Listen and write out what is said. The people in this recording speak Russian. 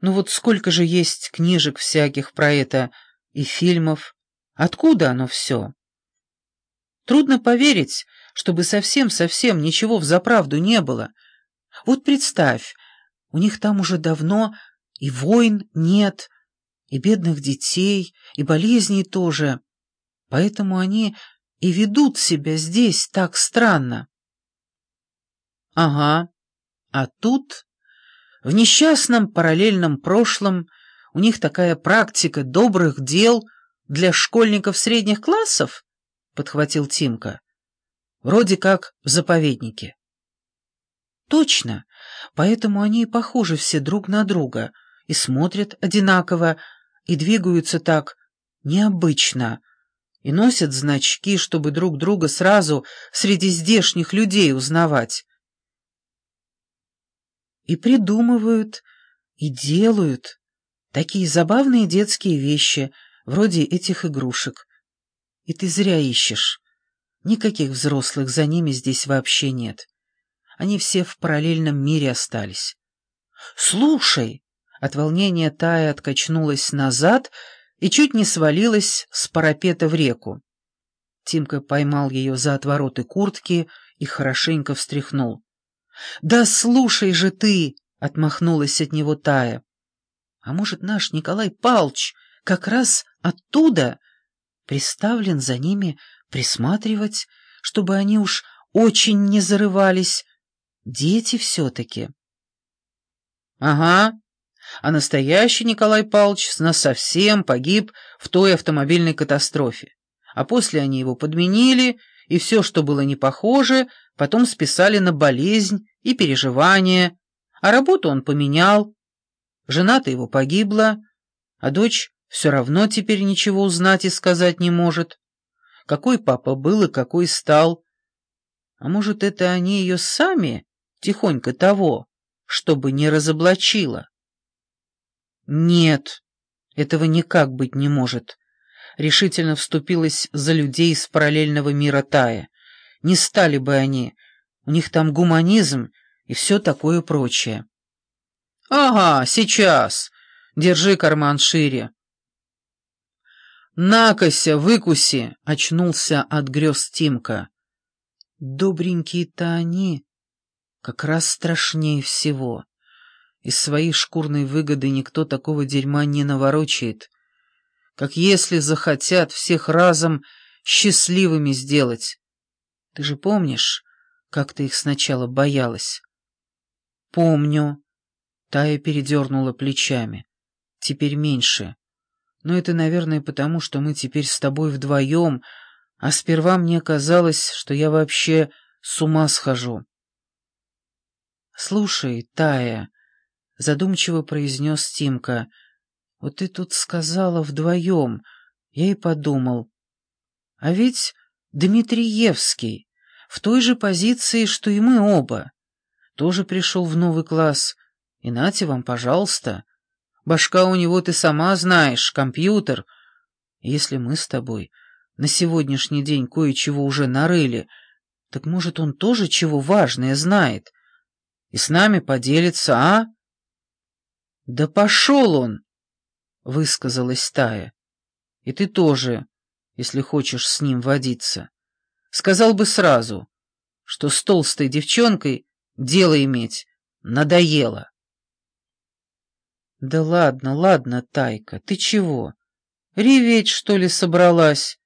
Ну вот сколько же есть книжек всяких про это и фильмов. Откуда оно все? Трудно поверить, чтобы совсем-совсем ничего взаправду не было. Вот представь, у них там уже давно и войн нет, и бедных детей, и болезней тоже. Поэтому они и ведут себя здесь так странно. Ага, а тут, в несчастном параллельном прошлом, у них такая практика добрых дел для школьников средних классов, подхватил Тимка. Вроде как в заповеднике. Точно, поэтому они и похожи все друг на друга, и смотрят одинаково, и двигаются так необычно, и носят значки, чтобы друг друга сразу среди здешних людей узнавать. И придумывают, и делают такие забавные детские вещи, вроде этих игрушек. И ты зря ищешь. Никаких взрослых за ними здесь вообще нет. Они все в параллельном мире остались. «Слушай!» От волнения Тая откачнулась назад и чуть не свалилась с парапета в реку. Тимка поймал ее за отвороты куртки и хорошенько встряхнул. «Да слушай же ты!» — отмахнулась от него Тая. «А может, наш Николай Палч как раз оттуда приставлен за ними присматривать, чтобы они уж очень не зарывались? Дети все-таки». «Ага», а настоящий Николай Павлович насовсем погиб в той автомобильной катастрофе. А после они его подменили, и все, что было не похоже, потом списали на болезнь и переживания, а работу он поменял. Жена-то его погибла, а дочь все равно теперь ничего узнать и сказать не может. Какой папа был и какой стал. А может, это они ее сами, тихонько того, чтобы не разоблачило? «Нет, этого никак быть не может», — решительно вступилась за людей из параллельного мира Тая. «Не стали бы они. У них там гуманизм и все такое прочее». «Ага, сейчас. Держи карман шире». «Накося, выкуси!» — очнулся от грез Тимка. «Добренькие-то они, как раз страшнее всего». Из своей шкурной выгоды никто такого дерьма не наворочает. Как если захотят всех разом счастливыми сделать. Ты же помнишь, как ты их сначала боялась? Помню. Тая передернула плечами. Теперь меньше. Но это, наверное, потому, что мы теперь с тобой вдвоем, а сперва мне казалось, что я вообще с ума схожу. Слушай, Тая, задумчиво произнес Тимка. «Вот ты тут сказала вдвоем, я и подумал. А ведь Дмитриевский в той же позиции, что и мы оба. Тоже пришел в новый класс. И нате вам, пожалуйста. Башка у него, ты сама знаешь, компьютер. Если мы с тобой на сегодняшний день кое-чего уже нарыли, так, может, он тоже чего важное знает и с нами поделится, а?» «Да пошел он!» — высказалась Тая. «И ты тоже, если хочешь с ним водиться. Сказал бы сразу, что с толстой девчонкой дело иметь надоело». «Да ладно, ладно, Тайка, ты чего? Реветь, что ли, собралась?»